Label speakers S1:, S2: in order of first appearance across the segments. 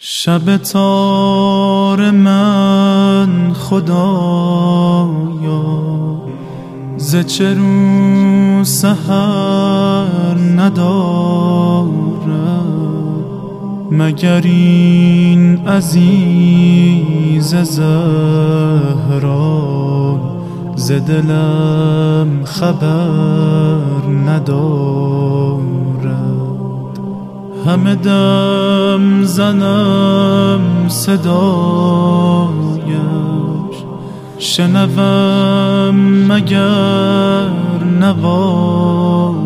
S1: شب تار من خدایا ز چه رو سحر ندارد مگر این عزیز زهرا ز دلم خبر ندارد. همه دم زنم صدایش. شنوم مگر نوایش.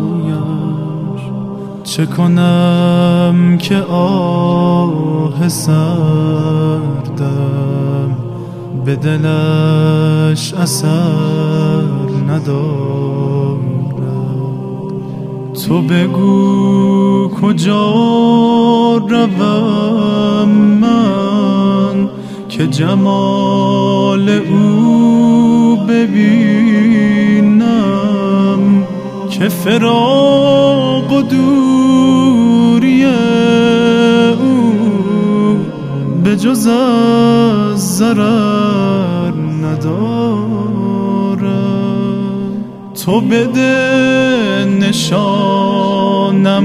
S1: چه کنم که آه سردم. به دلش اثر ندارد تو بگو کجا روم من که جمال او ببینم که فراق و دوری او به جز از ضرر تو بده نشانم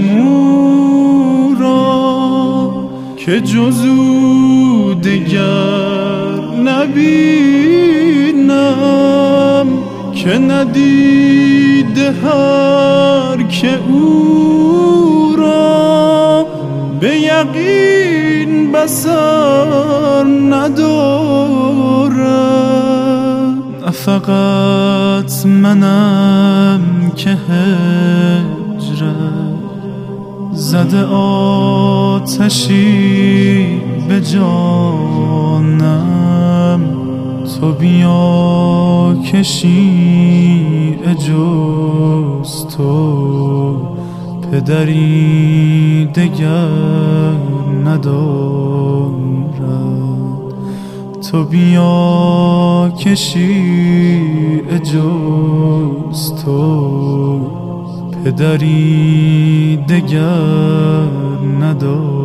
S1: که جزو دگر نبینم که ندیده هر که او را به یقین بسر ندارم فقط منم که هجرت زده آتشی به جانم تو بیا کشی اجوز تو. پدری دگر ندارد تو بیا کشی اجوز تو. پدری دگر ندارد